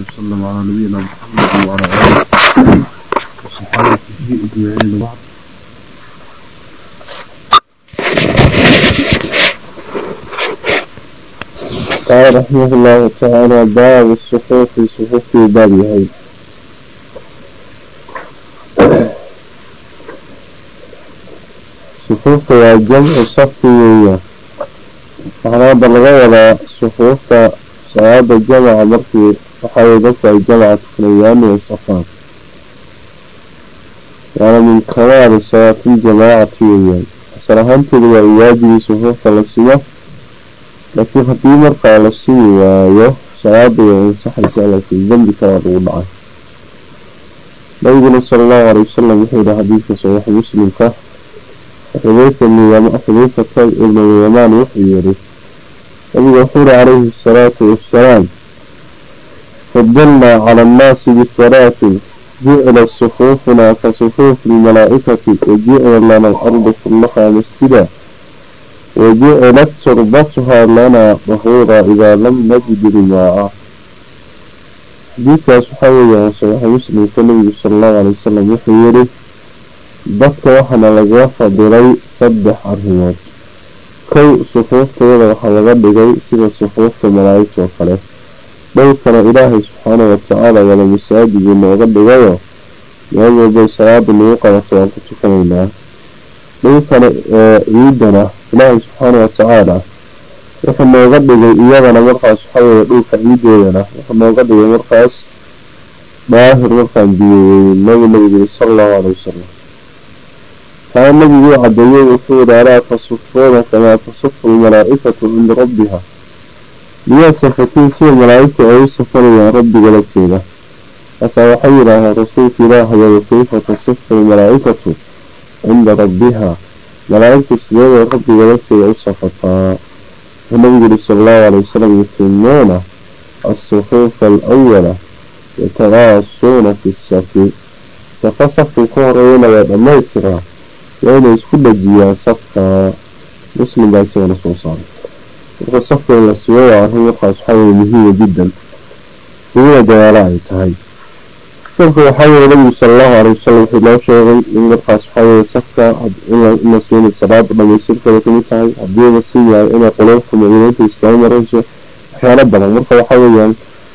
وسلم على نبينا محمد وعلى آله وصحابته أجمعين بعد قال رحمه الله تعالى باب الصفوف في صفوف بابها صفوف وجمع صفية أراد الغير صفوف صعاد جمع مركي sufuufta salaada jamaca markii waxawey dadka ay jamaca tukanayaan ay safaan waana min kamaali salaatiljamaacati weeyaan. Asal ahaanteeda waa in sufuufta la simo laakiin haddii markaa la simi waayo salaada way ansaxaysaa laakiin dembi kalaa lagu dhacay. Nabiguna sala allahu alay wasalam wuxuu yihi xadiidka saxiix muslimka xudayfa xudayfata ibnu yamaan wuxuu yihi nabiga wuxuu yihi calayhi asalaatu wassalaam fadalnaa cala annaasi bihalaatin jucila sufuufuna ka sufuufi lmalaa'ikati wajucila lana alardu kullahaa masjida wajucilat turbatuhaa lanaa dahuura idaa lam najid ilmaaca xadiidkaas waxaa weeyaan saxiixa muslimka nabigu sala allahu alay wasalam wuxuu yihi dadka waxaana lagaga fadilay saddex arrimood kow sufuuftooda waxaa laga dhigay sida sufuufta malaa'igta oo kale dhowrkana ilaahay subxaana watacaala wada masaajiduu nooga dhigayo meel walbay salaada nagu qabato waan ku tukanaynaa. Dhowrkana ciidana ilaahay subxaana watacaala wuxuu nooga dhigay iyadana markaas waxaweye dhulka ciideedana wuxuu nooga dhigay markaas daahir markaan biyoweynay nabigu yiri sala allahu alay wasalam kaana nabiguu cadeeyey wuxuu yihi alaa tasufuuna kamaa tasufu lmalaa'ikatu cinda rabbiha miyaa safatiin sida malaa'igta ay u safanayaan rabbiga lagteeda markaa waxay yidhaaheen rasuulka ilaahayow kayfa tasifu lmalaa'ikatu cinda rabbiha. Malaa'igtu sideeda rabbiga lagteeda u safataa? Nabigu yihi sala allahu alay wasalam yutimuuna asufuufa alawala yatagaasuuna fi safi safa safkii ku horeeyana waa dhamaystiraa waa inay isku dhajiyaan safka. Muslim baa isagana soo saaray marka safka in la siyo waa arrin markaas waxaweye muhiima jiddan iyada dagaalo ay tahay marka waxaweye nabigu sala allahu alay wasalam wuxuu noo sheegay in markaas waxaweye safka in la siina salaada dhamaystirkeeda kamid tahay haddii la siin waayo inay qulubta mu'miniinta iskaga marayso waxyaalo badan marka waxa weeyaan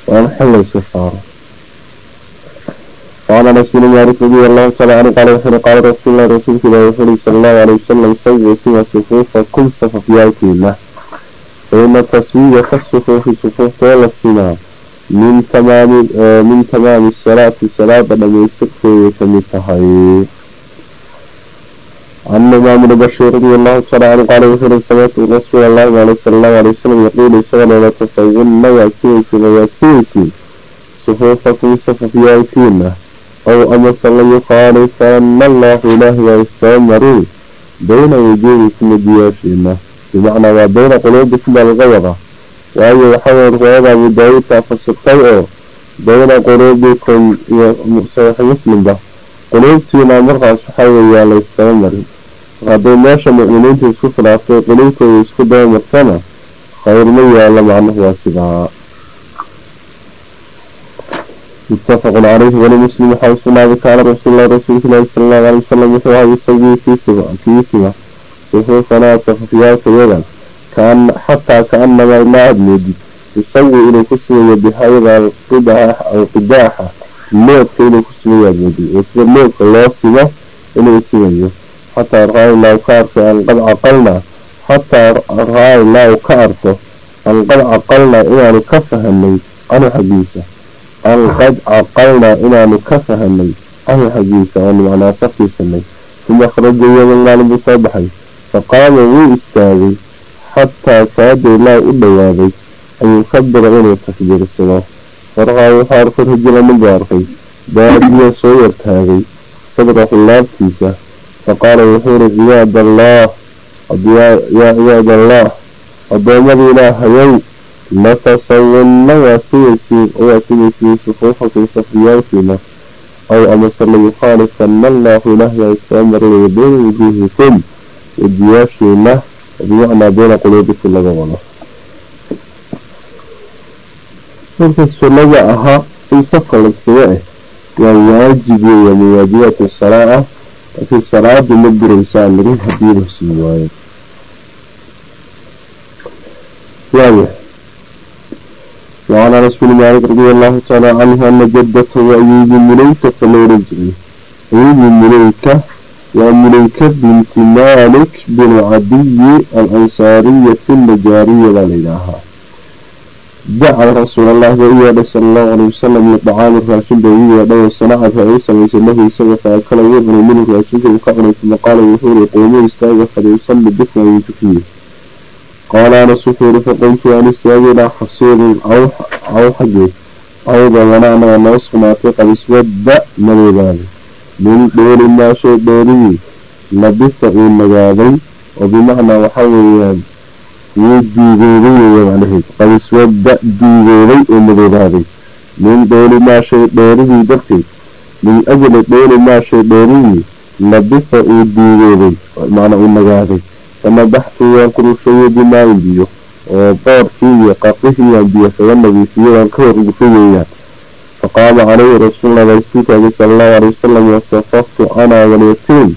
waa in xil la iska saaro وعن انس بن مالك رضي الله تعالى عنه قال وحين قال رسول الله رسول الله وحين صلى الله عليه وسلم سووا فيها صفوفكم صففياتنا فإن تسوية خصه في صفوف طول الصلاة. من تمام آه، من تمام الصلاة في صلاة لم يسقف كم التهي عن نظام البشير رضي الله تعالى عنه قال وفر سمعت رسول الله عليه صلى الله عليه وسلم يقول سبحانه لا تسوون يا سيسي يا سيسي صفوفكم صفوفيانكين أو أما صلى يقال فأن الله إله ويستمر بين وجوهكم دياشينا ودياشنا بمعنى وبين قلوبكم الغيرة وأي وحول الغيرة بداية فسقطيئة بين قلوبكم صحيح مسلم به قلوبتنا مرقى سحاوي يا ليستمر هذا ماشى مؤمنين تسكت العفو قلوبكم يسكت دائما مرتنا خير من يعلم عنه واسبعا متفق عليه ولمسلم حيث ما ذكر رسول الله رسول الله صلى الله عليه وسلم وهو يسوي في سبع في soo salaata xufyaalkayadan xataa kaanamaa maad isagu inuu ku sugayo bihayadaa alqidaaxa aw moodka inuu ku sugayaad moodid oo sida moodka loo sigo inuu sugayo xataa raaynaaw ka arko aan qad caqalnaa xataa raaynaaw ka arko aan qad caqalnaa inaanu ka fahanay canhu xaggiisa aan qad caqalnaa inaanu ka fahanay canhu xaggiisa aanu macnaa safkii sanay uma kharaja yadan maalin soo baxay faqaama wuu istaagay xataa kaada ilaa u dhowaaday an yukabira inuu takbiirsado farqaa wuxuu arkay rajula nin buu arkay baadiya soo yartaagay sadraxu laabtiisa. Faqaala wuxuu yihi cibaad allah yaa cibaad allah addoommada ilaahayow latasawunna waa sigaysiin waa sigaysiin sufuufakum safriyaalkiina aw amase layukhaalifana allahu ilaahay iskaga marlaya beyna wujuuhikum wajiyaashiina bimacnaa beyna quluubikum laga wado marka sunnada ahaa in safka lagsaga ah waa waajib weya min waajibaati salaa ah laakiin salaada ma buraysaa larin haddii la sii waayo waaya وعن انس بن مالك رضي الله تعالى عنه ان جدته وايوب مليكة لورجل ايوب مليكة ومليكة بنت مالك بن عدي الانصارية النجارية لإلها دعا رسول الله وإياه صلى الله عليه وسلم لطعام الراشد وإياه ودعا الصلاة فأوسى ويسمه يسوى فأكل ويغنى منه الراشد وكأنا ثم قال وحور يقومون استاغ فليصلي بكنا ويتكيه قال أنا سفور فقلت أن استاغ إلى حصير أو أو حجي أو ضمنعنا ونصف min dheeri maa shay dheerihii labisa uu nagaaday oo bimacnaa waxaa weeyaan wuu duugooday weya macnaheed qad iswada duugooday oo madoobaaday min dheeri maa shay dheerihii darteed min ajli dheeri maa shay dheerihii labisa uu duugooday manaa uu nagaaday. Fanabaxtu waan ku rusheeyey bimaa in biyo oo boorkii iyo qaqihii aan biyo kaga nadiifiyey waan ka hor rusheyeyaa faqaama calayhi rasuulullah baa isu taagay sala allahu alay wasalam wasafaftu anaa walyatiim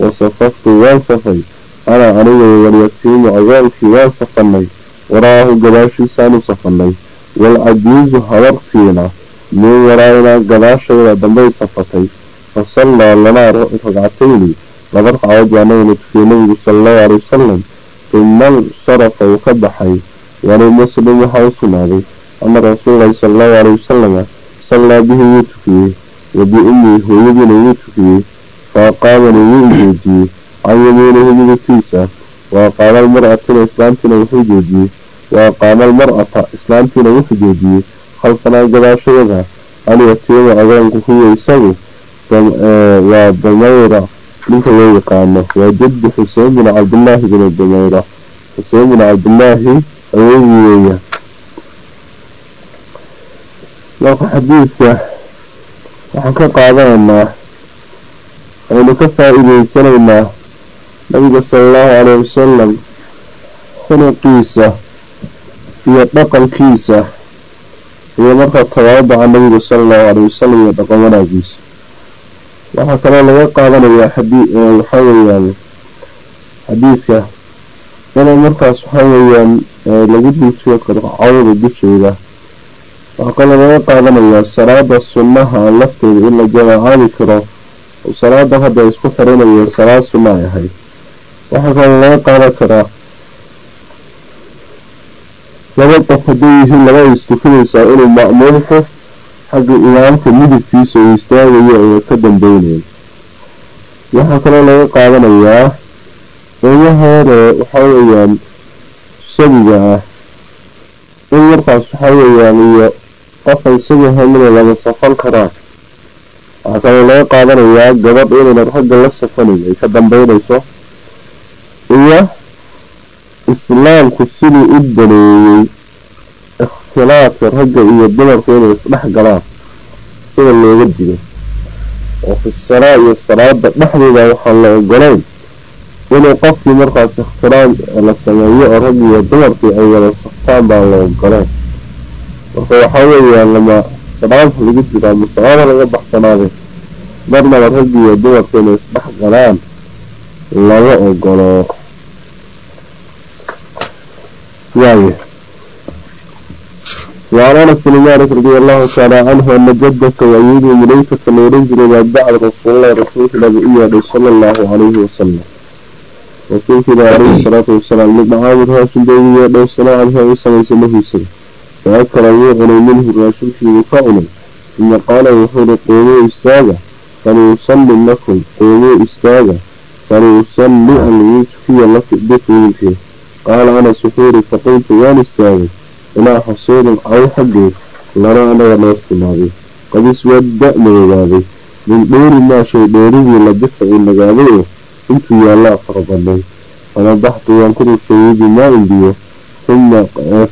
wasafaftu waan safay anaa aniga walyatiimu agoonkii waan safanay waraahu gadaashiisaanu safanay walcajiizu habartiina min waraayna gadaashayda dambay safatay fa lanaa ragcatayni laba ragcadood baa nabina tukiyey nabigu sala allahu alay wasalam tuma insarafa uu ka baxay wali muslim waxaa u sugnaaday ana rasuululahi sal allahu alay wasalama sallaa bihi wuu tukiyey wa biummii hooyadiina wuu tukiyey faaqaamanii wuu joojiyey can yamiinihi midigtiisa waaqaama almar'atina islaamtiina wuxuu joojiyey waaqaama almar'ata islaamtiina wuxuu joojiyey khalfanaa gadaashayada alyatiima agoonku huwa isagu waa damayra ninka loo yaqaano waa jaddi xuseen bin cabdillaahi bin damayra xuseen bin cabdillaahi awoogii weeya marka xadiidka. Waxaan ka qaadanaynaa aynu ka faa-iideysanaynaa nabiga sala allahu caleyhi wasalam khuluqiisa iyo dhaqankiisa iyo markaa tawaadaca nabiga sala allahu caleyhi wasalam iyo dhaqan wanaagiisa. Waxaa kaloo laga qaadanayaa xadii waxaa weeyaan xadiidka. Inay markaas waxaa weeyaan lagu duujiyo karo cawda dusheeda waxaa kaloo laga qaadanayaa salaada sunnaha lafteeda in la jamaacaadi karo. Salaada hadda isku xirinayo salaad sunna ay ahayd. Waxaa kaloo laga qaadan karaa laba qof hadday yihiin laba istukanaysaa inuu ma'muumku xagga imaamka midigtiisa uu istaagayo oo ka dambeynayo waxaa kaloo laga qaadanayaa ilmaheeda waxaa weeyaan sabiga ah. In markaas waxaa weeyaan iyo qofa isaga hamina lama safan karaan waxaa kaloo laga qaadanayaa gabadh inayna ragga la safanayn ay ka dambeynayso iyo islaamku siduu u daneeyey ikhtilaafka ragga iyo dumarku inay isdhex galaan sida looga digo. Oo fi salaa iyo salaada dhexdeeda waxaan la ogolayn inuu qofkii markaas ikhtilaam la sameeyo oo raggi iyo dumarkii ay wada saftaan baan la ogolayn وحاول يعني لما سبعان في الجد كان مستغامر غير بحسناته برنا ورهدي يدور كان يصبح غلام. لا يقول ياي يعني. وعن أنس بن مالك رضي الله تعالى عنه أن جدك يعيد إليك كما ينزل إلى بعد رسول الله رسول الله صلى الله عليه وسلم. رسول الله عليه الصلاة والسلام لما عاود هاشم الله عليه وسلم فأكل يغني منه الرسول في وفعله ثم قال وحول قوموا أستاذة فليصلي لكم. قوموا أستاذة فليصلي أن يتفي لك بكم قال أنا سحوري فقلت يا استاذة إلى حصول أو حقي لنا أنا ونفس ماضي قد اسود مغاضي من دور ما شيء دوري إن مغاضيه انت يا الله فرضني فنضحت وأنكر السيد ما عندي. ثم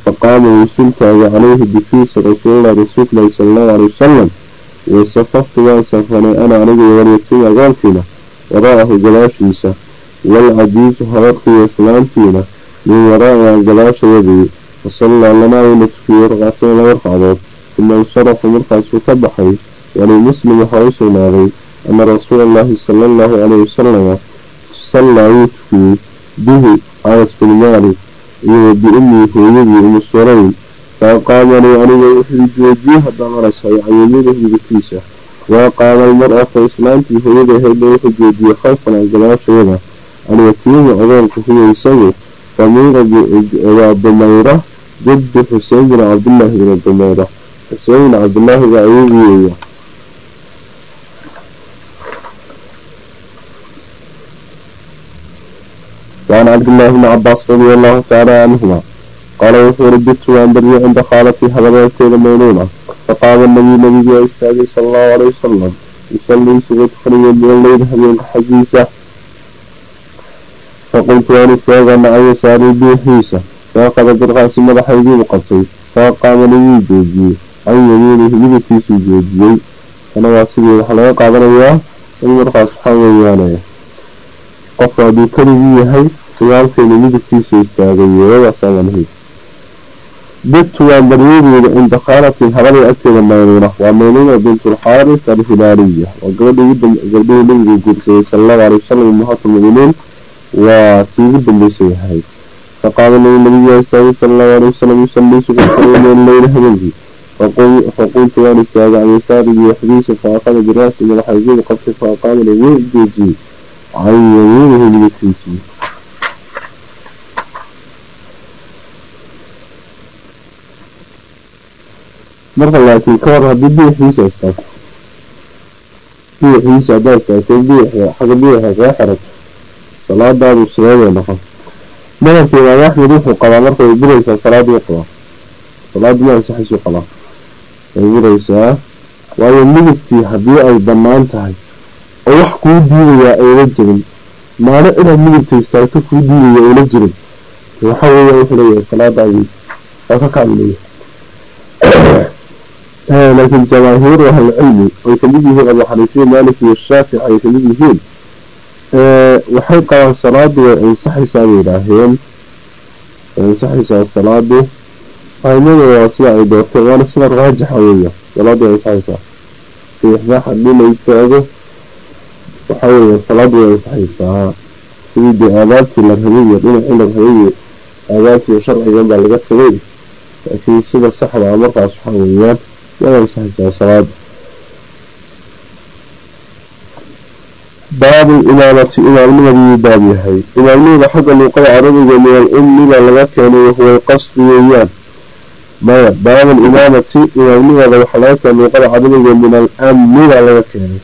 فقام وسلت عليه بفيس رسول الله رسول الله صلى الله عليه وسلم. وصففت وانصفني أنا عليه وليتي أغانتنا وراءه جلاشيسة والعجيز هرقي فينا من وراء جلاش يدي وصلى لنا ونتفي رقعتين ورقعات ثم انصرف مرقع وكبحي ولمسلم يعني حوص ناغي. أن رسول الله صلى الله عليه وسلم صلى يتفي به عرس في iyo biumii hooyadii umu surayn faaqaamanii aniga wuxuu joojiyey haddaan arashay cayamida hidibkiisa waaqaama almar-ata islaantii hooyada ahaydna wuxuu joojiyey khalfana gadaashooda. Alyatiimu adoonka huwa isagu damiira waa dumayra jaddu xusein bin cabdillaahi bin dumayra xusein bin cabdillaahi baa ayagu weeya وعن عبد الله بن عباس رضي الله تعالى عنهما قال وفي رددت عن بري عند خالتي هبلتين مولونة فقام النبي النبي صلى الله عليه وسلم يصلي سجد خليا من الليل هبل حجيسة فقلت أنا ساغا معي يساري بيحيسة فأخذ بالرأس مدح يجيب قبطي فقام النبي جوجي أي يمينه لبكيس جوجي أنا واسبي الحلوى قابل إياه المرقى سبحانه قفى بكري هي يهي dagaalkeena midabkiisa istaagay bidtu waan baryadeeda cinda khaalatin agteeda maymuuna waa maymuuna bintulxaaris alhilaaliya waa gabadhii gabdhihii nabigu guursaday sala allahu wasalam ummahaatu lmuminiin waa tii ugu dambeysay ahayd faqaama nabi nabiga istaagay sala allahu wasalam yusallii suguxareemeen leyla habeenkii. Faqultu waan istaagay can yasaarigii waxdiisa faaqada biraasi madaxaygii qabtay faaqaamana wuu joojiyey. Can yamiinihi midabkiisii marka laakiin ka war haddii biixiisa istaagto biixiisa haddaa istaagto biix xagga biixa kaa xirato salaadaadu sideeday noqon madabka imaam axmed wuxuu qabaa marka way buraysaa salaadii qabaa salaadii ma ansaxaysuu qabaa way buraysaa waayo midabtii haddii ay bannaan tahay oo wax kuu diidayaa ayna jirin maano inaad midabta istaagto kuu diidaya ayna jirin waxa weeya wuxuu leeyahay salaadaadii waa ka laakiin ka mid yihiin abu xaniifiya maalik iyo shaafic ay ka mid yihiin waxay qabaan salaadu way ansaxaysaa bay yidhaaheen way ansaxaysaa salaadu aimadu waa sida ay doorteen waana sida raajixa weeya salaadu way ansaxaysaa fiixbaax haddii la istaago waxa weeya salaadu way ansaxaysaa sidii dee aadaabtii la rabay iyo dhinacii la rabay iyo aadaabtii sharcigan baa laga tagay laakiin sida saxda markaas waxa weeyaan way ansaxaysaa salaada baabu imaamati imaamnimadii baab yahay. Imaamnimada xagga luuqada carabiga min al-ummiga laga keenay wahuwa alqasdu weeyaan. Maya baabu imaamati imaamnimada waxaa laga keenay luuqada carabiga min al-amniga laga keenay.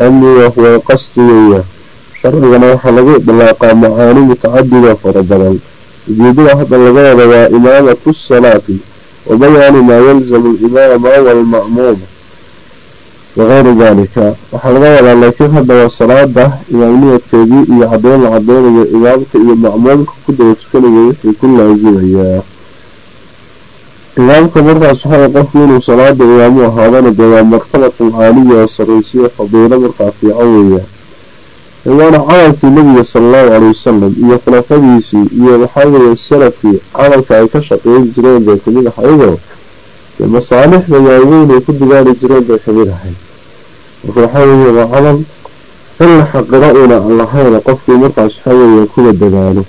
Amniga huwa alqasdu weeyaan. Sharcigana waxaa lagu idlaaqaa macaani mutacadida fara badan. Ujeedada hadda laga wada waa imaamatu salaati wa bayaani maa yalzamu alimaama walma'muuma wagayru dalika waxaa laga wadaa laakiin hadda waa salaada imaamnimadkeedii iyo cadeyn la cadeynayo imaamka iyo ma'muumka ku daba tukanaya wixii ku laasimayaa imaamka markaas waxaa qofku inuu salaada imaamu ahaadana dee waa waana camalkii nabiga sala allahu calay wasalam iyo khulafadiisii iyo waxaa weeye salafkii camalka ay ka shaqeyn jireen bay ka mid ahaydoo masaalixda waaweyn ay ku digaali jireen bay ka mid ahayd. Marka waxaa weeye waa camal in la xaqiro una aan lahayna qofkii markaas waxaa weeye kuwa dadaalo.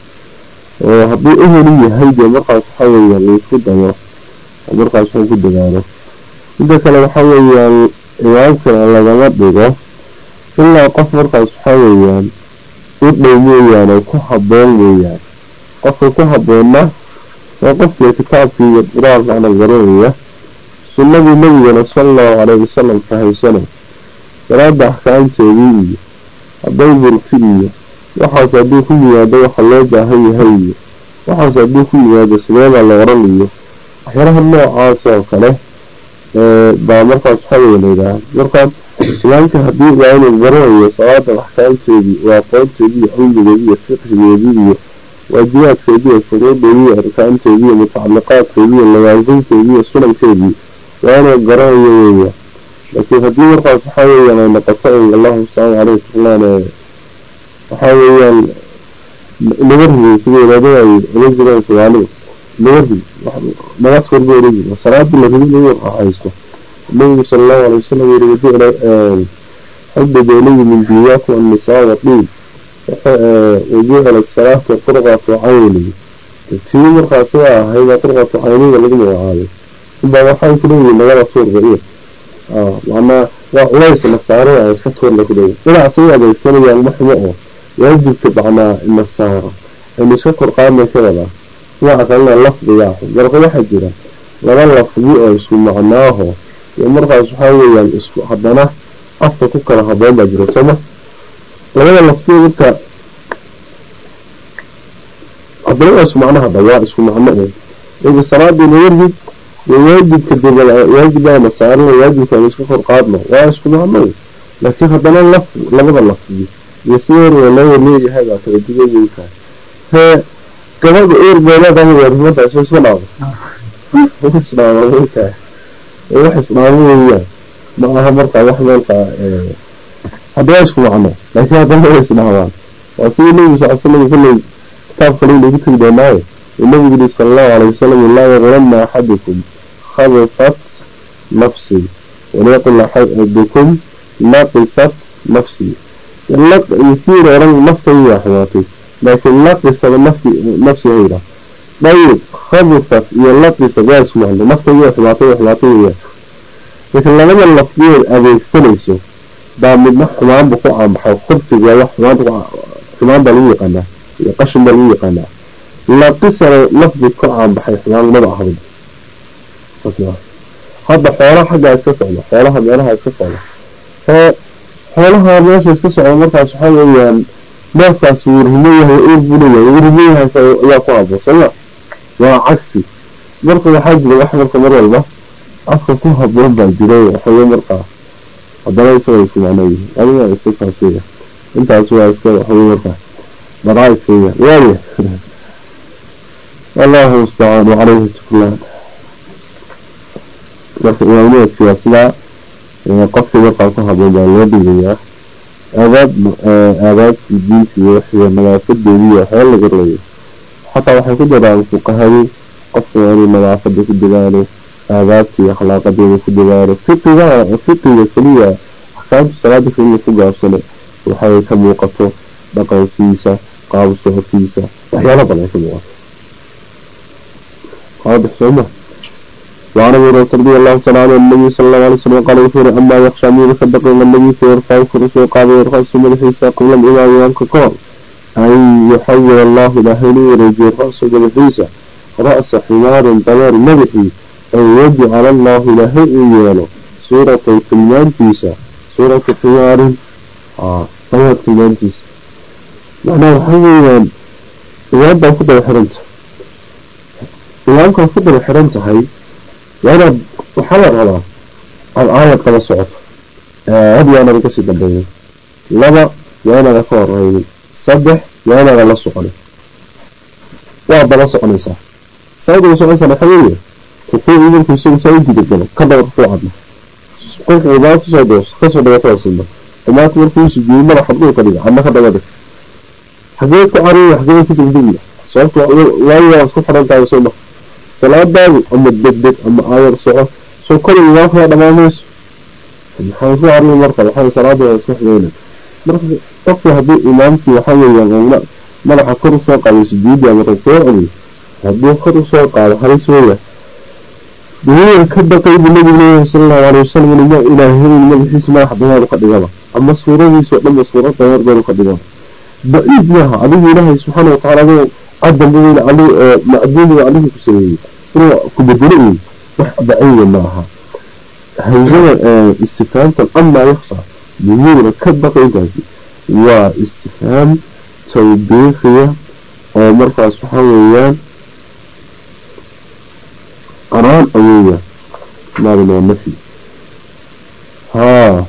Oo haddii eheli yahay dee markaas waxaa weeyaan la isku dayo markaas waxuu ku dadaalo. Midda kale waxaa weeyaan imaamkana lagama dhigo ilaa qof markaas waxaa weeyaan u dhow mooyaan oo ku haboon mooyaan qofka ku haboonna waa qofkii kitaabkii iyo qur'aankana garanaya sunnadii nabigana sala allahu caleyhi wasalam fahamsana salaada axkaamteedii iyo hadday burti iyo waxaas hadduu ku yimaado waxa loo baahan yahay iyo waxaas hadduu ku yimaado sideebaa la oran iyo waxyaalaha noocaas oo kale baa markaas waxaa layidhaha markaa islaamka haddii waa inuu garanayo salaada axkaamteedii waa aqoonteedii iyo cilmigeedii iyo fiqhigeedii iyo waajibaadkeedii iyo shuruudeedii iyo arkaanteedii iyo mutacaliqaadkeedii iyo lawaasimteedii iyo sunankeedii waa inuu garanayo weya laakiin haddii markaas waxaa weeyaan ay noqoto in allahu subxaana caleyh taclaan waxaa weeyaan rigay sida wadaadada ay oga jireen soomaalidu naga rig nabad korba ohan jira salaadii la rigi lagu raaxaysto النبي صلى الله عليه وسلم يقول حبب إلي من دنياكم النساء والطيب وجعل الصلاة قرغة عيني tii markaa sidaa ahayda qurqatu cayniga lagu magacaabay inbaa waxay ku leeyihin lagala tuur baiir macnaa waa culays la saaray a iska tuur la ku leeyahy dhinac say adeegsanayaan ma xumo oo waajibka macnaa ina saaro aynu iska kor qaadnay ka wadaa dhinaca kalena lafdigaa xun marka waxaa jira laba lafdi oo isku macnaaho iyo markaas waxaa weeyaan isku haddana afka ku kala haboon baa jira sooma labada lafdi marka haddana waa isku macno hadda waa isku macno ega salaadiina warjib waajibka debal waajibaana saarna waajibka aan iska kor qaadno waa isku macno laakiin haddana laf labada lafdi iyo waa loo leeyahay baa kala duwan yihiin hee gabadha uur beeleedaha waarhimada isoo iska dhaabo isdhaamo weytahay wax isdhaamo weeyaan ma aha markaa wax meelkaa hadda waa isku macno laakiin haddana way isdhaamaan waa sidii nebi sal slam kulley kitaab kale lagu tegi doonaayo النبي يقول صلى الله عليه وسلم لا يغرن أحدكم خبثت نفسي وليقل أحدكم dayib hadufat iyo labisa waa isku mahlo nafta iyo xumaatay xumaatay weeyaan marka labada lafdigeed adeegsanayso baa midna xumaanba ku aanbaxo khurfiga wax xumaanta xumaan baa lagu yaqaanaa iyo qashin baa lagu yaqaanaa. Laqisana lafdi ku aanbaxay xumaan maba ahdan hadda xoolaha xaggaa iska socda xoolaha meelaha iska socda. Xoolaha meesha iska socda markaas waxaa weeyaan neefkaas wuu rimo yahay uur buu leeyahay ayaa ku aabo sooma waa cagsi. Marka waxaa jira wax marka mar walba afka ku haboon baa jiray waxawe markaa haddana isagoo isku macno yihiin aniga isasaas weya intaas waa iska waxawe markaa daraa'ib weya waaya allahu mustacaan wacaleyhi tuklaan marka imaamnimadki waa sidaa qofkii markaa ku haboon baa loo dhigayaa. Aadaab aadaabtii diinti iyo wixii nadaafadeediiyo waxyaala laga reeyo xataa waxay ku daraan fuqahadu qofka waa inuu nadaafada ku dadaalo aadaabta iyo akhlaaqadeeda ku dadaalo fiqiga fiqiga keliya axkaamta salaada keliya ku gaabsane waxay ka muuqato dhaqansiisa qaab socodkiisa waxyaalo badan ay ka muuqato واضح سوما وعن ابي هريره رضي الله تعالى عنه النبي صلى الله عليه وسلم قال يخير اما يخشى من يصدق النبي فيرفع كرسي وقال يرخص من الحساء قبل الامام ينك قال أي يحول الله له ويرجع رأس بالعيسى رأس حمار دمر مبحي أن يجعل الله له إيانا سورة الكلمان فيسة سورة حمار. آه دمر فيسة معنى الحمار يبقى فضل حرمته؟ يبقى فضل حرمته هاي؟ وأنا بحضر على الآية كما سعر أبي أنا بكسي دبيني لما وأنا أكون رأيني waa saddex waa inaada la soconin waad daba soconaysaa. Saad uga soconaysaa waxa weeye rukuucii markuu isagu saa u gudagalo ka daba rukuucadna qolka imaam ku soo doos ka soo dhagatoosinba imaamka markuu sujuuday madaxa dhulka dhiga adna ka daba dhig xageed ku cariya xageed ku degdegya sababto waayo waa isku xiran tahay soo salaadaadu ama degdeg ama aayar soco soo kole imaamkaa dhamaamayso maxaa ku arrin marka? Waxaa salaada waa marka qofki haddii imaamkii waxaa weeyaan madaxa kor u soo qaaday sujuudi ama rukuucdii hadduu kor u soo qaado halis weeya dunyada ka baqay buu nabigu leeyahay sala allahu alayhi wasalam inuma ilaahay madaxiisa madaxa dameeru ka dhigaba. Ama suuradiisa o dhanba suurad dameer ka dhigaba baciid maaha adigu ilaahay subxaana watacaala adoo adan weyn ali macduumi alihi ku sameeyey. Inuu ku bedelo wey wax baciya ma aha hamsada istifhaamtan amaa yakfa miyuuna ka baqaytaasi waa istifhaam tawbiiqiya oo markaas waxaa weeyaan qaraan aweeya maadin waa nafyi haa.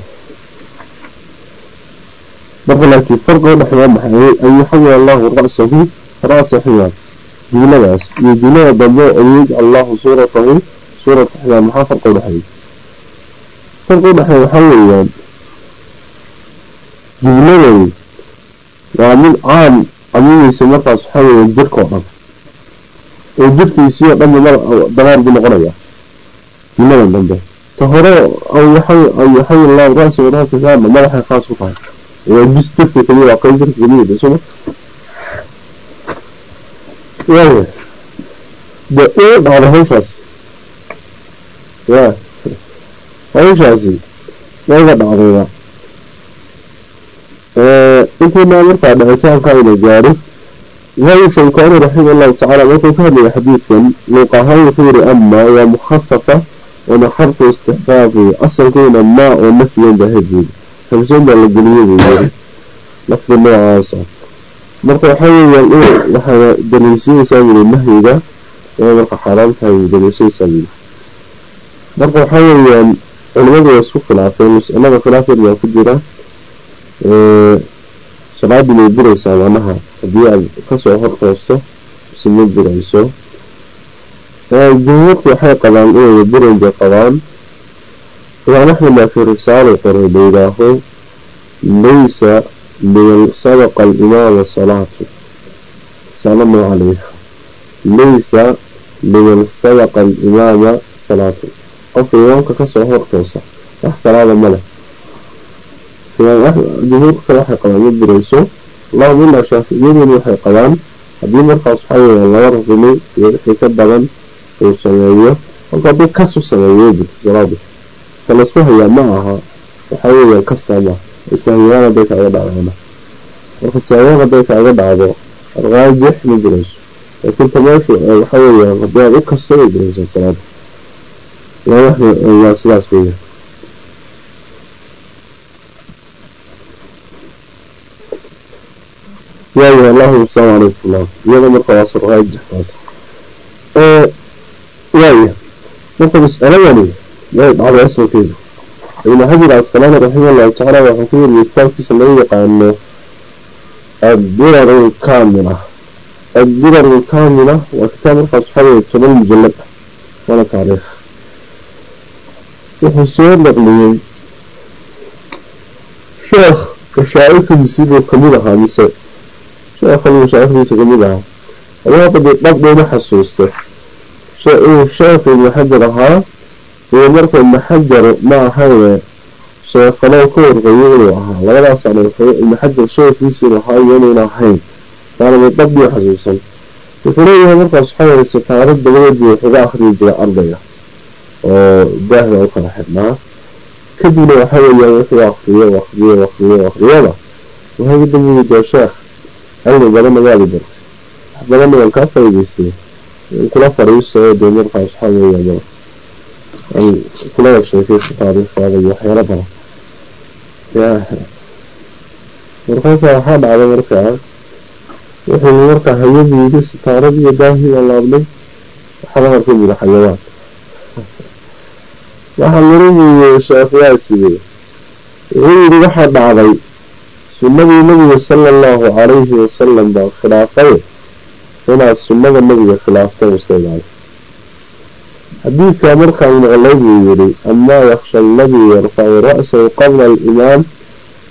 Marka laakiin farqa udhexeeya maxay an yuxawil allahu ra'sahu ra'sa xiyaam jumladaas iyo jumlada dambe an yajcal allahu suuratahu suurata xiyaam maxaa farqa udhexeeya farqa udhexeeya waxaa weeyaan jumladeedu waa mid caam camuumaysa markaas waxaa weeye jidhka oo dhan. Oo jidhkiisii oo dhanba mar ah, dabaar buu noqonaya jumladan dambe. Ta hore waxay laabrasiwadaasa madaxay khaas ku tahay. Waa bis jirka keliya waa qayb jirka keliya suma waaya dee uu dhacda hawshaas ya hawshaasi wayga dhacdayba intiinaa markaa dhicitaanka ayna gaadho yahay shaykaani raxima allahu tacaala markuu ka hadlaya xadiidkan luuq ahaan wuxuu yihi ama waa muxafafa wanaxarfu istixfaaqi asalkiina maa oo nafyan bahadeed hamsan baa la geliyay lafdi noocaasa ah. marka waxaa weeyaan in waxaa daliisiyeysaa yiri nahyiga ina marka xaaraan tahay daliisiyeysaa yiri marka waxaa weeyaan culimadu way isku khilaafeen masalada khilaaf yar baa ku jira salaadii way buraysaa macnaha haddii aad ka soo hortoosto si ma burayso jumhuurku waxay qabaan inay burayn bay qabaan. Axmed baa fi risaalo qoray la yidhaaho laysa liman sabaqa alimaama salaatu. Risaalo yidhaaho laysa liman sabaqa alimaama salaatu. Qofka imaamka ka soo hortoosa wax salaada ma leh jumhuurka kale waxay qabaan ma burayso ilaa shaaficiyaduna waxay qabaan. Haddii markaas waxaa weeya laba rukni iyo wixii ka badan uu sameeyo kolka haddii kas u sameeyo jirto la isku hayaa ma aha. Waxaa weeyaan kastaa maaha hadday kaaga dhacdona marka sahwiyaan hadday kaaga dhacdo raajix ma jirayso laakiin tameeshu waxaa weeyaan haddii aad u kasto way jiraysaa salaada sidaas weeyaan waayahay allahu asalaamu calaykum lah iyada marka waa sarraajixtaas waaya marka mas'aladani way dhacday asalkeedu. Ibnu xajar asqalaani raximah allahu tacaala waxaa ku yiri kitaabkiisa lagu yaqaano addurar alkaamila addurar alkaamila waa kitaab markaas waxaa toban mujallad ah waana taariikh. Wuxuu soo naqliyey sheekh mashaa'irkiisibuu ka mid ahaa mise mashaa'irkiisa ka mid ahaa. Awaaqadi dhabdayna xasuusto inuu sheekh ibnu xajar ahaa iyo marka ibnu xajar ma ahayne sheekhalow ka warqeeyey inuu ahaa. Labadaas aan ibnu xajar sheekhiisa inuu ahaa iyo inuuna ahayn waana dhabdii xasuusan wuxuu leeyahay markaas waxaa weeye sitaaro dabadeedii wuxuga akhriyi jiray ardayga oo daahda u kala xidhnaa. Kadibna waxa weeyaan wuxuu akriyo akriyo akriyo akriyada waxay ka dambeeyey dee sheekh cilmi badanna waadi bartay wax badanna waan kaa faa'iidaystay kula fariiso dee markaas waxaa weeyaan kula sheekaysa taariikhdaada iyo waxyaalo badan ya. Markaasaa waxaa dhacday markaa wuxuu markaa hayadii yidhi sitaaradii iyo daahii baan laabnay waxba harka jira xayawaan waxaa larumiye sheekh waa sidee wuxuu yidhi waxaa dhacday sunnadii nabiga sala allahu calayhi wasalam baa khilaafay inaad sunnada nabiga khilaafto ustaagaal xadiidkaa markaan maqlay buu yidhi amaa yaksha alladii yarfacu ra'sahu qabla alimaam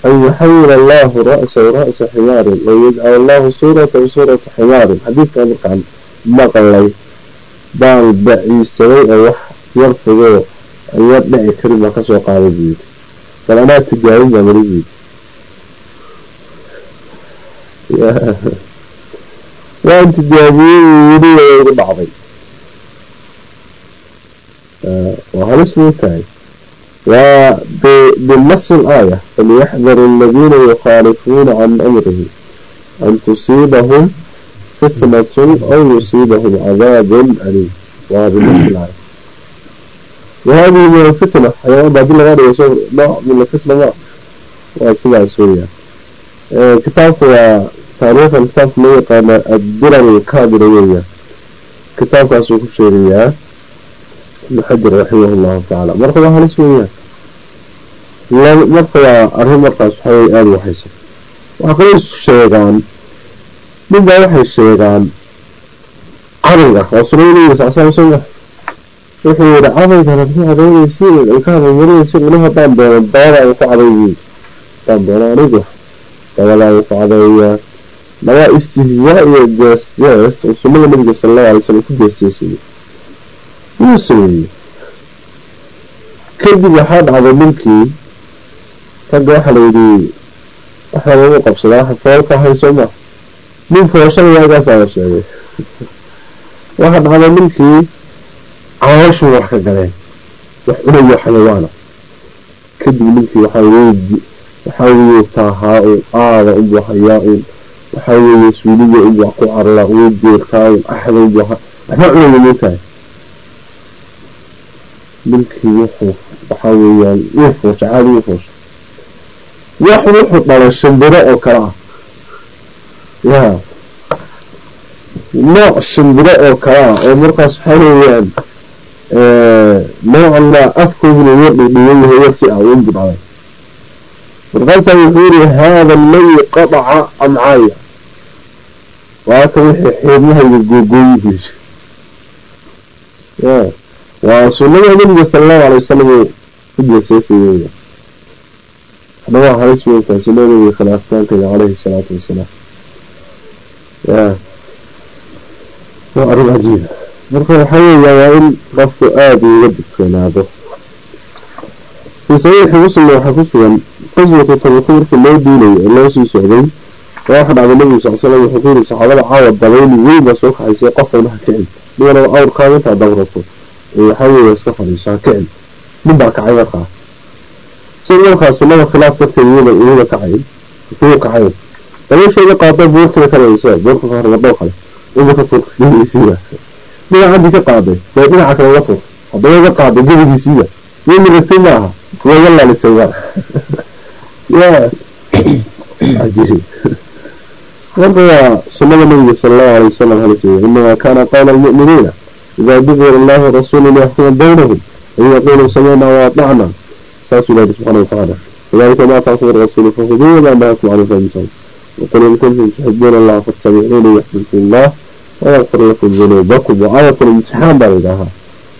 an yuxawila allahu ra'sahu ra'sa ximaarin oo yajcal allahu suuratahu suurata ximaarin. Xadiidkaa markaan maqlay baan baciisaday oo wax yar fogoo ayar dhici karin baa ka soo qaaday buu yidhi. Bal tijaabin baa mari buu yidhi waan tijaabiyey weli waygu dhacday. Waa halis way tahay. Waa binafs alaaya falyaxdar aladiina yukhaalifuuna can amrihi an tusiibahum fitnatun aw yusiibahum cadaabun caliim waa binafs alaaya wahadihi min alfitna xayaaan baadi lagaa dhigo soo nooc min alfitna ma waa sidaas weeyaan kitaabku waa taariikan kitaabka loo yaqaana addiran alkaabira weya kitaabkaasuu ku sheegayaa ibnu raximah allahu tacaala marka waa halis weeyaan marka waa arrin markaas waxaweye aada waxaysa. Waxaa kaloo isu sheegaan ninbaa waxay sheegaan cadayga oo sunaynaysa asaa soo wuxuu yihi cadayga rabbi cadaynaysi ilkaha yaraysi ina haddaan doono daada ku cadayyi haddaan doono anigu dabada ku cadeeyaa labaa istihzaa iyo jees-jees oo sunnada nabiga sala allahu alay slam ku jees-jeesayay wuu sameeyey. Kadib waxaa dhacday ninkii ragga waxaa la yidhi waxaa lagu qabsadaa waxa foolka hayso ma. Nin foolshada waagaasaa la sheegay. Waxaa dhacday ninkii calooshu wax ka galeen. Wax cunayo xayawaana kadib ninkii waxaa weye waxaa weye taahaa un aada unbu hayaa un waxaa weeye suuliga wax ku carla wuu jeertaa un axda unbu waxba cunayo mootahay ninkii wuxuu waxaa weeyaan wuu foosha caadi wuu foosha wax wuxuu dhalay shimbiro oo kale ah. Ya nooc shimbiro oo kale ah oo markaas waxaa weeyaan noocan maa afkooduna wuu dhidhiyan yahay wasi ah unbu dhalay markaasaa wuxuu yihi haada aladi qadaca amcaaya. Waa ka wixii xiidmahayga googooyi bu yiri ya waa sunada nabiga sala allahu alay wasalam uu ku jeeseesayey waxna waa halis weyntaa sunada nabiga khilaafitaankeeda caleyhi salaatu wasalaam ya waa arrin cajiiba marka waxaa weeyaa waa in qofku aada uga digtoonaado fii saxiixi muslim waxaa ku sugan qaswatu tabuku markii loo duulayo oo loo sii socday waa waxa dhacday nabigu sal slam wuxuu ku yiri saxaabada caawa dabayli weyn baa soo kaxaysay qofkayna ha kicin niganaba awrkaaga intaa dabrato waxaa weeye iska fadhiiso ha kicin nin baa kacay markaa si markaa sunada khilaaf darteed iyada iyada kacay kuu kacay dabayshooda qaada buurtida kalaysa buurta kahormadhow kale inba ka tuursiiba dhinacaddii ka qaaday dee dhinaca kale uga tuur haddaba uga qaaday gebigiisiiba iyo miratay maaha waga lalisay ya cajiib marka waa يا عجيب وروى سنة صلى الله عليه وسلم عليه إنما كان قول المؤمنين إذا ذكر الله ورسوله يحكم بينهم أن يقولوا سمعنا وأطعنا ساس الله سبحانه وتعالى وذلك ما تعصوا الرسول فخذوه ما نهاكم عنه فانتهوا وقل إن كنتم تحبون الله فاتبعوني يحببكم الله ويغفر لكم ذنوبكم وآية الامتحان بعدها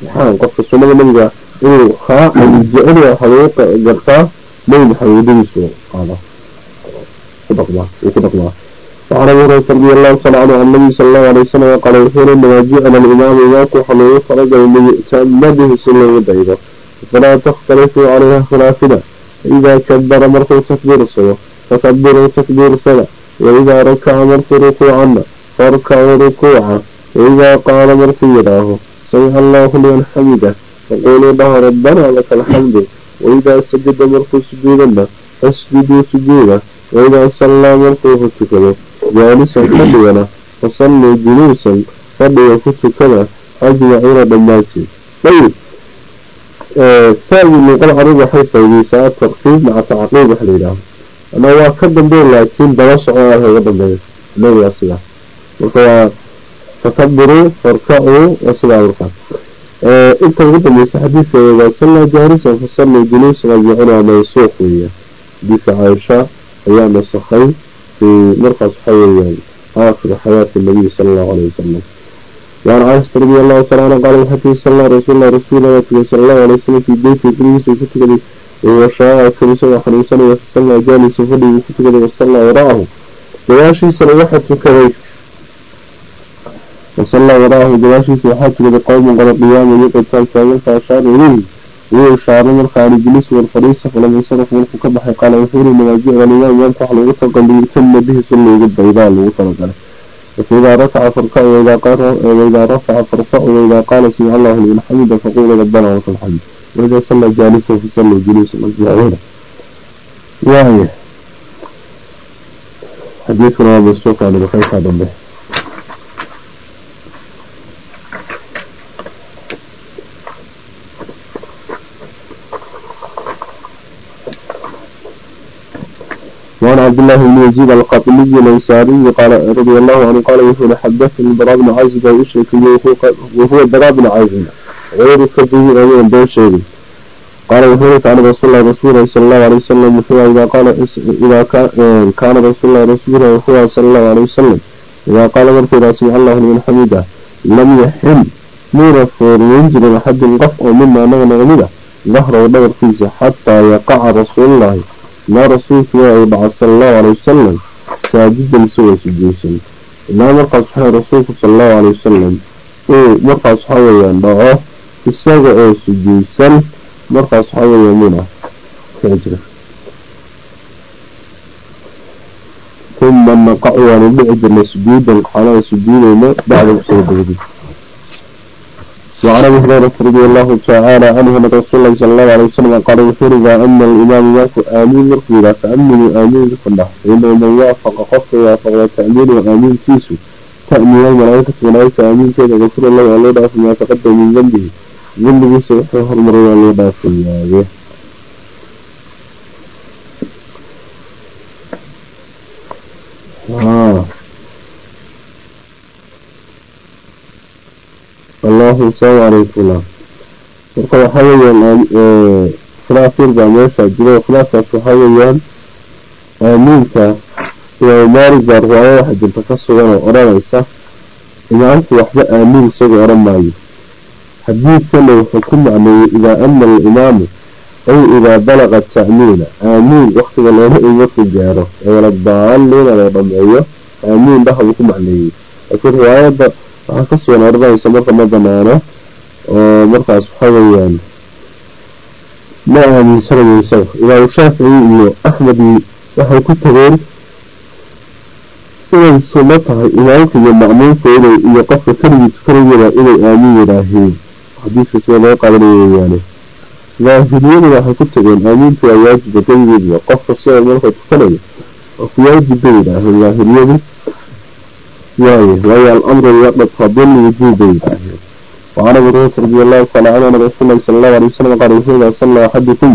امتحان قف من النبي إنه خاء الجعل وحقيقة جرفاه ku dhaqmaa uu ku dhaqmaa وعن أبي هريرة رضي الله تعالى عنه عن النبي صلى الله عليه وسلم قال وحين انما جعل الإمام امامك وحلوه فرج من يؤتم به سنه بيضه فلا تختلفوا عليها خلافنا. إذا كبر مركو تكبير سوا فكبروا تكبير سوا وإذا ركع مركو ركوعا فاركعوا ركوعا. وإذا قال مركو يراه سمع الله لمن حمده. فقولوا له ربنا لك الحمد. waidaa sajada markuu sujuudana fasjuduu sujuuda waidaa sallaa markuu ku tukado jaalisan fadhigana fasalluu juluusan fadhiga ku tukada ajmaciina dhammaanteed ayib faadi luuqal carib waxay faydaysaa tartiib maca tacqiib wax layidhaaho ama waa ka dambeyn laakiin daba soco ah uga dambeeya nabigaa sidaa marka waa fakabiruu farkacuu waa sidaa markaa انت قد من حديث إذا صلى جالسا فصلوا جلوسا أجمعين منسوخ ويا حديث عائشة أيام الصخي في مرقس حيوان آخر حياة النبي صلى الله عليه وسلم وعن عائشة رضي الله تعالى عنها قال الحديث صلى الله رسول الله رسول الله صلى الله عليه وسلم في بيته إدريس وكتب وشاء كنيسة وحنوسا وصلى جالس فلي وكتب وصلى وراءه جواشي سنوحة كذي وصلى وراءه جواشيس وحاكد قوم قد قيام يقد كان كاين فأشار إليه وهو شعر من خارج جلس والفريسة ولم ينصرف منه كبح قال وحوري مواجئ غنيان ينفح لغطقا ليتم به سنة يقد بيضان وطلق فإذا رفع فرقاء وإذا, قال وإذا رفع فرقاء وإذا قال سمع الله لمن حمد فقول ربنا ولك الحمد. وإذا صلى جالسا فصلى جلوسا مجمعين وهي حديثنا بالسوق عن الخيخة ضمه عبد الله بن يزيد القاتلي الأنصاري قال رضي الله عنه قال يقول حدثني البراء بن عازب ويشرك وهو البراء بن عازب غير كبير غير شيء قال يقول عن رسول الله رسول الله صلى الله عليه وسلم وهو إذا قال إذا كان رسول الله رسول الله وهو صلى الله عليه وسلم إذا قال مرفوع سمع الله لمن حمده لم يحل نور فور ينزل حد قف مما نغنى غمده ظهر ودور فيه حتى يقع رسول الله ilaa rasuulku waa ay dhacay sala allahu calay wasalam saajidan isagoo sujuusan ilaa markaas waxaa rasuulku sala allahu calay wasalam uu markaas waxaa weeyaan dhaco isaga oo sujuudsan markaas waxaa weeya mina. Kajira uma naqac waanu dhici jirnay sujuudan xaalada sujuudayna bacda ku soo dabadii وعن أبي هريرة رضي الله تعالى عنه أن رسول الله صلى الله عليه وسلم قال وحر إذا أما الإمام يقول آمين يقول إذا تأمن آمين يقول الله فإنه من يعفق قفه يعفق تأمين وآمين كيسه تأمين الملائكة ملائكة آمين كيف غفر الله عليه ضعف ما تقدم من ذنبه. ذنبه سوحه المرء عليه ضعف Wow. waxaasuu soo waaray marka waxaa weyaan khulaaf yar baa meesha jiro khilaaskaas waxaa weeyaan aamiinka imaamu maalik baa riwaaya waxa jirta ka sugan oo odhanaysa imaamku waxba aamiin isagoo odhan maayo. Xadiidkana wuxuu ku macneeyey idaa ama alimaamu ay idaa balaqa ta'miina aamiin waqtiga looma eg markuu gaaro ee wala daaliina loo dhameeyo aamiin dhaha buu ku macneeyey laakiin riwaayada waxaa ka sugan odhanaysa marka ma banaano oo markaas waxaa weeyaan ma aaminsanayo isaga imaamu shaafici iyo axmedi waxay ku tageen inay sunno tahay imaamka iyo ma'muumka inay iyo qofka keligii tukanayaba inay aamin yidhaaheen xadiidka sida loo qaadanayo weeyaane daahiriyaduna waxay ku tageen aamiintu waa waajiba gebigeediba qofka sida marka tukanayo oo ku waajib bay yidhaaheen daahiriyadu waaye waayo alamru yaqtadil wujuub bay yidhaaheen وعن ابي هريره رضي الله تعالى عنه ان رسول الله صلى الله عليه وسلم قال اذا صلى احدكم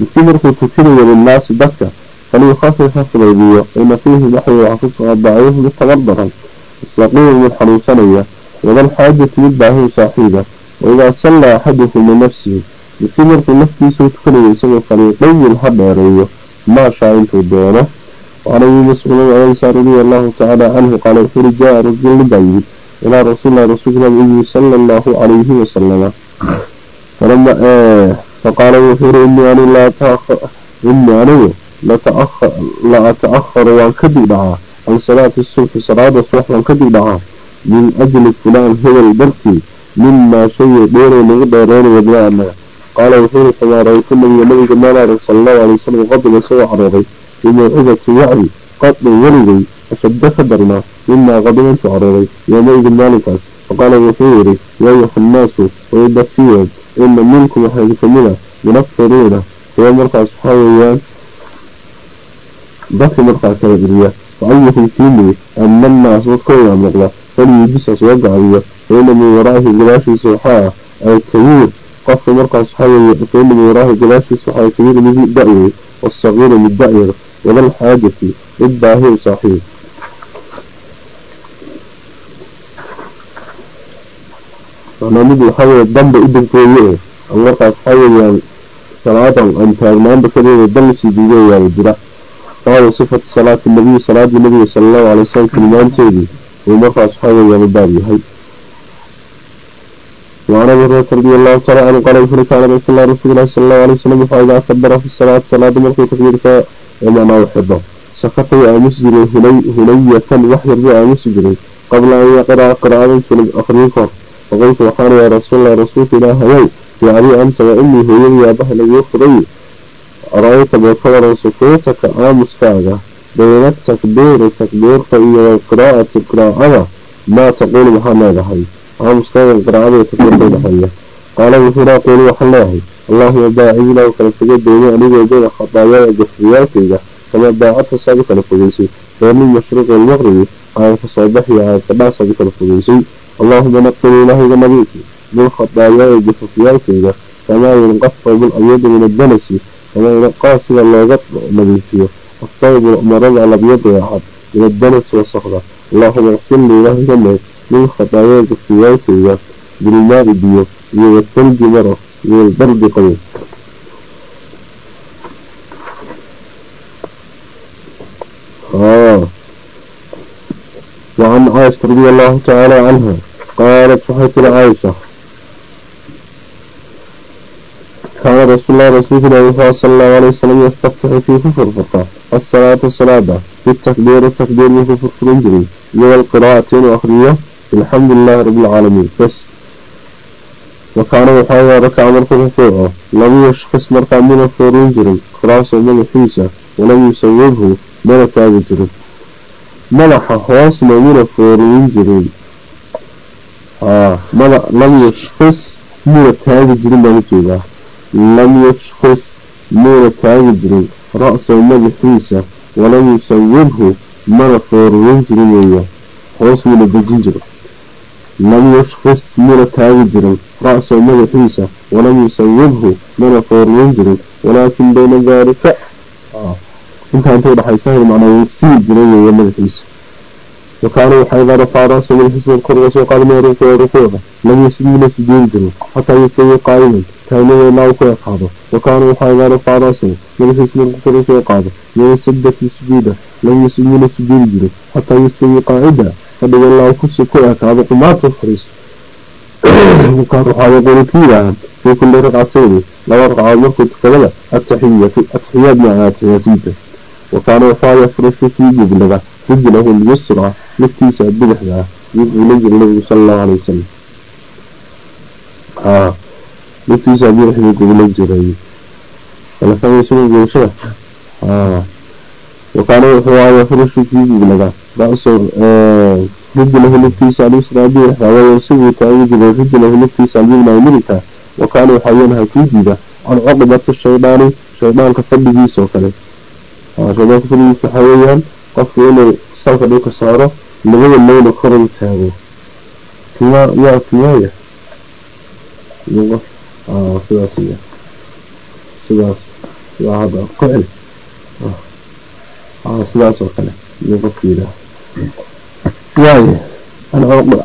يكبر تكبر للناس دكه فليخفف فليبيه ان فيه نحو وعفوف وضعيه متغبرا يستقيم من حنوسانية وذا الحاجة يدعه صاحبه وإذا صلى أحدكم من نفسه يكبر في نفسه سوتكني يسمى فليطيل حباريه ما شاء انتو دونه وعن أبي مسعود الانصاري رضي الله تعالى عنه قال يقول جاء رجل بعيد إلى رسول الله رسول الله صلى الله عليه وسلم. فلما آه فقال وحير إني أنا لا أتأخر إني أنا لا أتأخر لا أتأخر وأنكدي لها عن صلاة الصبح صلاة الصبح وأنكدي لها من أجل فلان هو البركي مما شيء دير ونغدرين ودواءنا قال وحير فما رأيت النبي النبي جمال صلى الله عليه وسلم قبل سوى عرضي. إذا إذا سوعي قتل ولدي أشد خبرنا مما غضبا تعرضي يومئذ مالكاس فقال وثيري ويح الناس ويدفيهم إن منكم حاجة منا منفرون ومرقى صحاويا ضخ مرقى كبيرية وأيهم فيني؟ أما الناس وكوية مغلى مغلا فليجسس عليا فإن من وراه جلاشي صحاء. أي كبير قف مرقى صحاوية فإن من وراه جلاشي صحاء. كبير مذيء دأوي والصغير مدأير من الدعوة وذا الحاجة الداهي صحيح mid waxaa weye danba u degtooye oo markaas waxaa weeyaan salaadan aan taagnaanba kadeeda dan lasii diidayaaba jira baabu sifati salaati nabiyi salaadii nabiga sala allahu alay wasalam tilmaanteedii uu markaas waxaa weeyaan u baab yahay وعن ابي هريره رضي الله تعالى عنه قال يقول كان رسول الله رسول الله صلى الله عليه وسلم فاذا كبر في الصلاه صلاه مركو تكبير إلا ما يحبه سقط مسجد هلية وحي يا مسجد. قبل أن يقرأ قرآن في الأخر فر فقلت وقال يا رسول الله رسولك لا هوي يعني أنت وإني هي يا بحل يخري أرأيت بكبر سكوتك آمس كاغا بين التكبير التكبير فإن قراءة القراءة. ما تقول محمد حي آمس كاغا قراءة تكبير محمد قال وفراق وحلاه. الله باعي له فلسجد بيني أنيق وبين خطايا جفرياتي كما باعته سابقا الفجيسي فمن مشرق المغرب. عن فصبحي عن كما سابقا الفجيسي اللهم نقل له ذنبيك من خطايا جفرياتي كما ينقص بالأبيض من الدنس. كما ينقى سيدا الله يغطى نبيفيه الطيب الأمراض على أبيض ويحد من الدنس والصخرة. اللهم اغسل لي له ذنبك من خطايا جفرياتي بالماء بيه والثلج مرة والبرد قوي. آه. وعن عائشة رضي الله تعالى عنها قالت فحيت عائشة كان رسول الله رسول الله صلى الله عليه وسلم يستفتح في كفر فقه الصلاة الصلاة بالتكبير التكبير من كفر فرنجري يوى القراءتين وأخرية الحمد لله رب العالمين. بس. Wakaana waxaa rakaca markuu rukuuco lam yashkis markaa mina foorin jirin kuraasoo madaxiisa walam yusawibhu mana taagi jirin. Madaxa hoosna mina foorin jirin. Lam yashkis muna taagi jirin baan u jeedaa lam yashkis muna taagi jirin ra-soo madaxiisa walam yusawibhu mana foorin jirin weeyaan hoos muna dejin jiro lam yashkis muna taagi jirin ra-soo madaxiisa walam yusawibhu mana foorin jirin walaakin bayna daalika intaa inta udhaxaysa macnaa wuu sii jiray weeya madaxiisa wakaana waxaa idaa rafaa ra-sa madaxiisa kor uga soo qaada rukuuca rukuuca lam yasjud mina sujuudi jirin xataa yastawi qaa'iman taagnadeed ilaa uu ku ekaado wakaana waxaa idaa rafaa ra-sahu madaxiisa markuu kor u soo qaado min sajdati sujuuda fadhiga ilaa kursi ku ekaado qumaadka fadhiisto ninkaan waxaa yaquulu ku yidhaahaa fii kulli raqcatayni laba ragcadood markuu tukadaba ataxiyatu ataxiyaadna aatiyatiida wa kaana waxaa yafrishu fii jubnaga rijlahu lyusra laftiisa bidixda ah wuxuu la jira nabigu sala allahu alay wasalam laftiisa bidixda gubla jiray. Alafaa sunan gubashada وكان وفا يفرش في جبلغة رأسه آه رجله لفتيسا اليسرى بيرحى ويرسل تعيد رجله لفتيسا اليمنى وملكا وكان يحيينها كيديدة عن عقبة الشيطان شيطان كفبه سوكله شيطان كفبه حويا قف إنه صوت دوك سارة لغي الليل كرم تاغو كما يا كماية يوغا آه سلاسية سلاس يا هذا قعل آه sidaas oo kale yuu waayo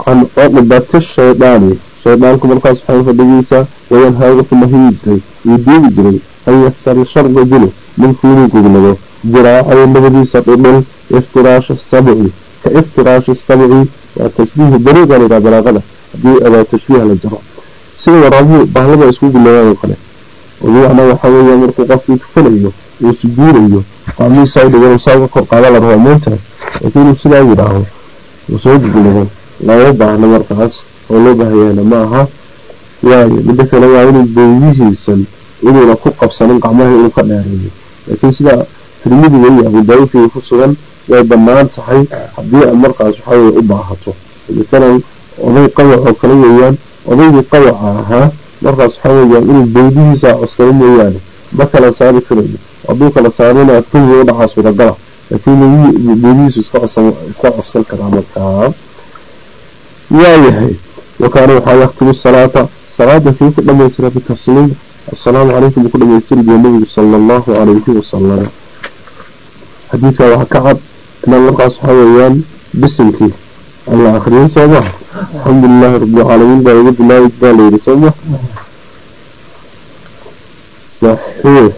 can cuqubati shaydaani shaydaanku markaas waxay fadhigiisaa wayanhaagu kuma jiray uu diigi jiray an yaftari sharrajulu ninku inuu gugnado jiraacahu nabadiisa dhidhil iftiraashi sabci ka iftiraashi sabci waa tashbiihu bariiqa layihaha balaaqada haddii abaa tashbiiha la jaro. Sida waraamuhu bahlada isku gulladaan oo kale bimacnaa waxaa weeya markuu qofkii kufanayo uu isguurayo qaamihiisa dhigan saa uga kor qaada la inuu sidaa yidhaaho soo gugulado lama baahno markaas oo loo baahayana ma aha. Waayo midda kale waa inuu booyihiisan inuuna ku qabsanin gacmaha inuu ka dheereeyo. Laakiin sida tirmidiga iyo abudaawudka ku sugan way bannaan tahay haddii aad markaas waxaweye u baahato. Matalan oday qawac oo kale weeyaan odaygii qawaca ahaa markaas waxaa weyaan inuu bowdihiisa coskado mooyaane ma kala saari karayo hadduu kala saarina tungi u dhacaa suuragala laakiin bowdihiisu iska coskan karaa markaa waayahay wakaana waxaa yaktimu salaata. Salaada kii ku dhamaystira bitasliim assalaamu calaykum ku dhamaystiri jiray nabigu sala allahu calayhi wasalam xadiidka waxaa ka cad inaan markaas waxaa weeyaan bisimkii alla akriyay soo maha alxamdu lilahi rabbilcaalamiin baa laga bilaabi jiraa layidhi soo ma. Saxiix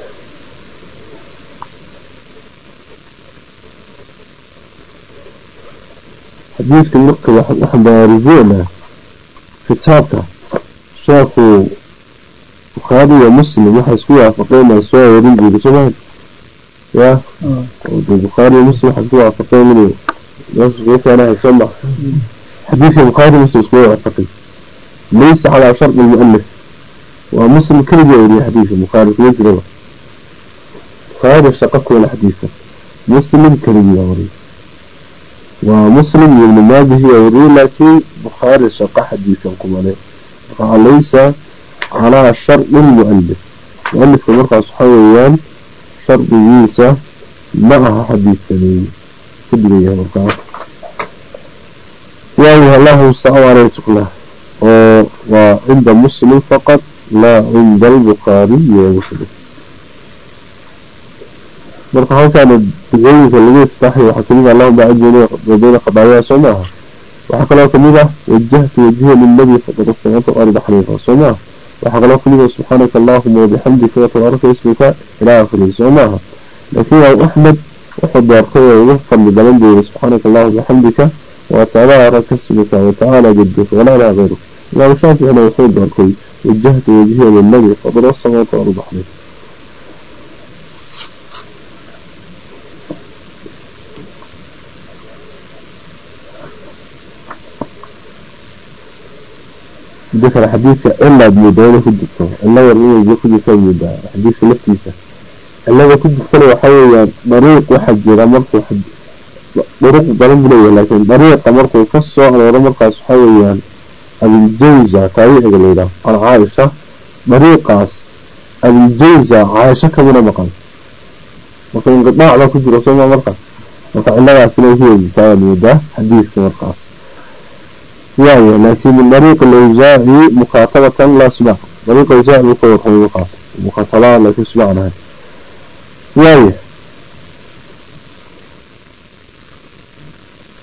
xadiidka marka waxaan baraarujeenaa kitaabka sheekhu bukhaari iyo muslim waxay isku waafaqeen aan soo warin buuri somaali ya bukhaari iyo muslim waxay isku waafaqeen inuu meeshaanahay soo ma xadiidka bukhaari muslim isku waafaqay laysa calaa shardi lmualif waa muslim keligii weriye xadiidka bukhaari kuma jiraba bukhaari shaqo kuwala xadiidka muslim keligii baa wariye waa muslim iyo ibnu maajihi baa weriye laakiin bukhaari shaqo xadiidkan kumale marka laysa calaa shardi lmualif mualifka markaas waxaa weeyaan shardigiisa ma aha xadiidkani. Ku digaya markaa. Waayaha allahu mustacaan aleyh tuklah مرتاح كان الجيل في اللي يستحي وحكيم الله بعد جميع بدون خبايا سماه وحقلوا كميرة وجهت وجهه للنبي فقد الصيام وأرد حليفة سماه وحقلوا كميرة سبحانك اللهم وبحمدك يا طارق اسمك لا أخلي سماه لكن أحمد وحب أرقية ووفا لبلندي سبحانك الله وبحمدك وتعالى أرك اسمك وتعالى جدك ولا لا غيرك. لا شاف أنا وحب أرقية وجهت وجهه للنبي فضل الصلاة وأرد حليفة midda kale xadiidka cilaad moodaa inay ku jirto yar inay ku jirto moodaa xadiidka laftiisa. Cilada ku jirtana waxaa weeyaan dariiq waxaa jira markuu duruq badan buu leeyahay laakiin dariiqa markuu ka soo arooro markaas waxaa weeyaan abiljawza taabiciga la yidhaho an caaisha dariiqaas abiljawza caaisha kamina maqan. Marka inqidaac baa ku jira sooma marka marka ciladaasina hiya jirtaa moodaa xadiidka markaas waayo laakiin min dariiq alawsaaci mukaatabatan laa smac dariiq awsaaci buu ka warramay markaas mukaatabaa laakiin smacan ahay waayo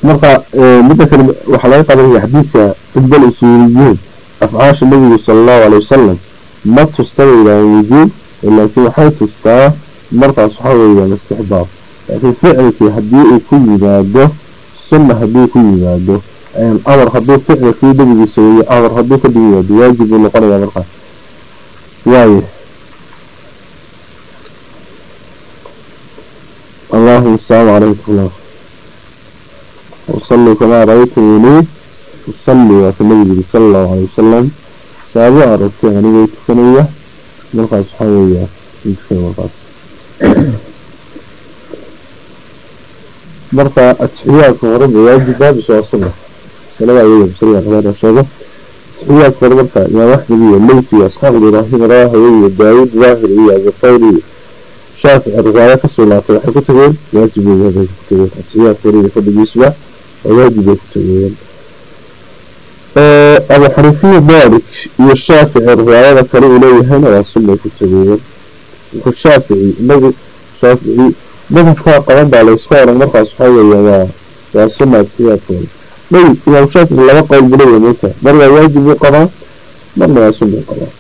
marka midda kale waxaa laga qadanaya xadiidka cidbal usuuliyiin afcaasha nabigu sala allahu alay wasalam ma tusta bay yidhaaheen wujuub laakiin waxay amar hadduu ficil kii debigiisa weeye amar hadduu ka واجب waajib buu noqonayaa markaas waayo اللهم السلام عليكم الله وصلوا كما رأيتموني وصلوا في المجد صلى الله عليه وسلم سابع ربتي يعني بيت فنية نلقى صحية يكفي مرقص مرقى أتحياكم ورد واجبة بسوى صلى سلام عليكم بسريع غير الشيطة التحيات ورد مرقى يا واحد بي الليتي أصحاب الإبراهيم راهوي داود ظاهر إياه بقولي شافع الرواية كسولات waxay ku tageen waajibeeda ku tageen asiyaa fariida fadhigiisba waajibay ku tageen abu xanifiya malik iyo shaafici riwaayada kale uu leeyahayna waa sunnay ku tageen marka shaafici inagu shaafici madhabkaa qaban baa laysku oran markaas waxaa weeya waa waa sunna asiyaadkooda may imaam shaafici laba qowl buu leeyahay marka mar waa waajib buu qabaa marna waa sunna qabaa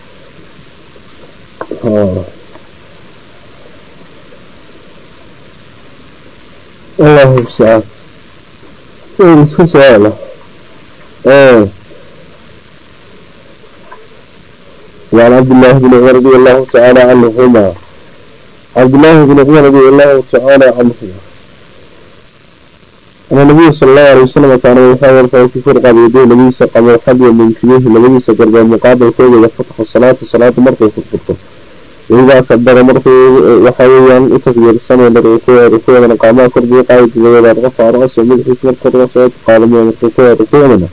الله المستعان اسكو سؤاله ايه وعن عبد الله بن عمر رضي الله تعالى عنهما عبد الله بن عمر رضي الله تعالى عنهما أن النبي صلى الله عليه وسلم كان يحاول في فرقة بيديه النبي سقم الحد من كنيه النبي سقرب المقابل كوي يفتح الصلاة الصلاة مرة في الخطة وإذا كبر مرته وحويا وتغيير السنة للركوع ركوع من قاما كربي قايد وإذا رفع رأسه من حسن القرصة قال من الركوع ركوع منه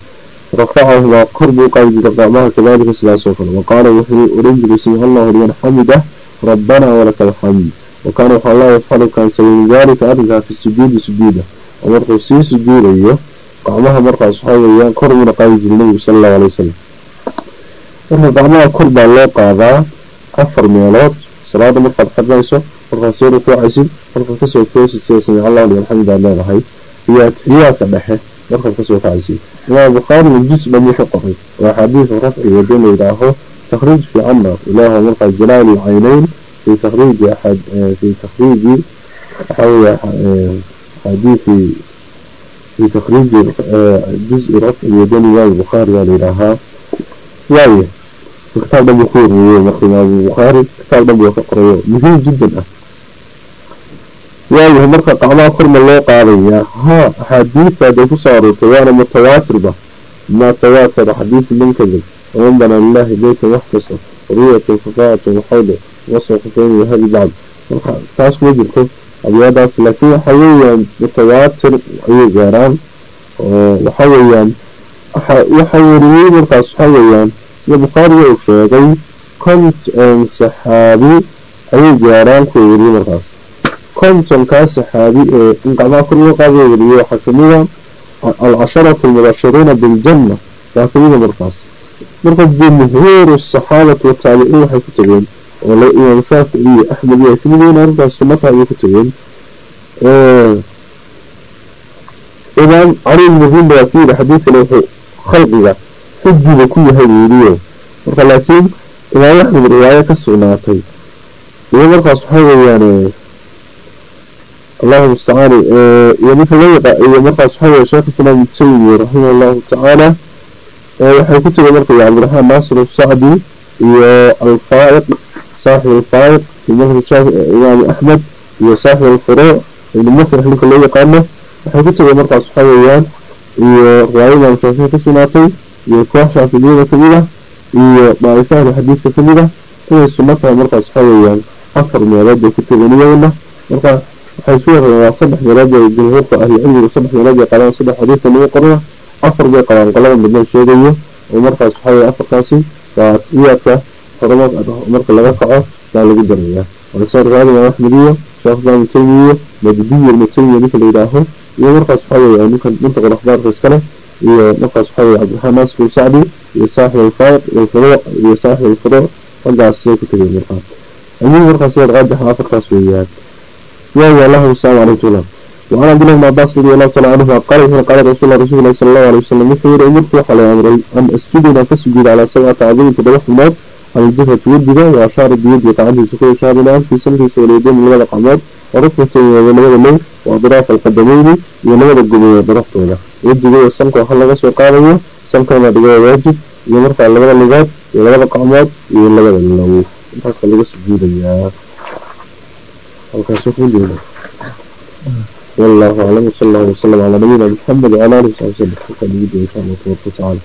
رفعه قربي قايد رقامها كذلك سلا سوفر وقال وحي أريد بسم الله لمن حمده ربنا ولك الحمد وكان وحى الله يفعل كان سوي ذلك أرجع في السجود سجوده markuu sii sujuudayo gacmaha markaas waxaa weeyaan kor uuna qaadi jiri nabigu sala allahu alay wasalam marka gacmaha kor baa loo qaadaa afar meelood salaada markaad xadlayso markaad soo rukuucaysid markaad ka soo toosid sida samic allahu liman leedahay iyo atixiyaadka dhexe markaad ka soo kacaysid. Imaam bukhaarina juz dhan wuxuu qoray waa xadiidu rafciga dina yidhaaho takhriij fiicanna ah. ilaahu markaa jalaali lcaynayn fi takhriiji fi takhriiji waxaa weeye الأحاديث في تخريج جزء رفع اليدين والبخاري والإلهاء واوية اختار دم يخور ويخرج البخاري يعني كتاب دم يقرأ إيه إيه؟ مهم جدا. يعني واوية مركة اخر من الله قاضي يعني ها حديث هذا صار؟ توانا متواتر به. ما تواتر حديث من كذب. وعندنا الله بيت محتصر رؤية الفقاعة وحوله. وصفتين وهذه بعض تاسو وجهكم abyaadaas laakiin waxa weeyaan mutawaatir ayay gaaraan oo waxa weeyaan waxa weriyey markaas waxa weeyaan sida bukhaariga uu sheegay konton saxaabi ayay gaaraan kuwa wariyey markaas. Kontonkaa saxaabi ee inqacdaa kor loo qaadaya wariyey waxaa kamida ah alcasharatu almubashiriina biljana waa kamida ah markaas. Marka jumhuuru asaxaabati wataabiciin waxay ku tegeen oo imaam shaafici iyo axmed iyo ka mid yihiin arrintaas sunnata ayay ku tegeen. Imaam cali muhiim waa ku yidhi xadiidkana wuxuu khalqiga xujiba ku yahay weliyo marka laakiin imaam axmed riwaayo ka sugnaatay. Iyo markaas waxaa weeyaan allahu mustacaan iyo ninka loo yaqa iyo markaas waxaa weeye sheekh islaam ibn taymiya raximah allahu tacaala waxay ku tegay marka cabdiraxmaan naasir asacdi iyo alfaa'iq saaxib alfaa'iq imam imaam axmed iyo saaxib alfuruuc ibn mufrix ninka loo yaqaano. Waxay ku tegay markaas waxaa weeyaan iyo riwaayo imaam shaafici ka sugnaatay iyo koox shaafidiyada ka mid ah iyo daa'ifahan xadiidka ka mid ah. Inay sunno tahay markaas waxa weeyaan afar meelood bay ku tegan iyaguna marka waxay isku yareen waa saddex meelood bay jumhuurka ahlicilmiga saddex meelood bay qabaan saddex xadiidka lagu qorana afar bay qabaan qolada midna sheegayo. Oo markaas waxa weeye afarkaasi waa horumar marka laga kaco baa lagu daraya walasa riwaayada imaam axmed iyo sheekh islaam ibn taymiya majdiya ibn taymiya ninka la yidhaaho iyo markaas waxa weeye ninka muntaqa akhbaarka iskale iyo markaas waxa weeye cabdiraxmaan naasir bin sacdi iyo saaxib alfaaq alfuruuc iyo saaxib alfuruuc raggaas say ku tegeen markaas ayuu markaas yaad qaajaxa afarkaas weeyaan يا الله السلام عليكم وعن عبد الله بن عباس رضي الله تعالى عنهما قال هنا قال رسول الله رسول الله صلى الله عليه وسلم يخير أمرت على أمري أن أسجدنا فسجد على سبعة عظيم تدوح النار على الجهة ودها وأشار بيد يتعدي سكوي شابنا في سنه سيليدين من لبق عمار وركبة ولمد الليل وأضراف القدمين ولمد الجميع ضرفته له ودي جوي السمك وحلق سوقانية سمك ما دقوا واجب يمرفع لمد اللغات ولمد عمار ولمد اللو انتهى لغا سجودا يا halkaas wuxuu jeeda والله أعلم وصلى الله وسلم على نبينا محمد وعلى آله وصحبه وسلم.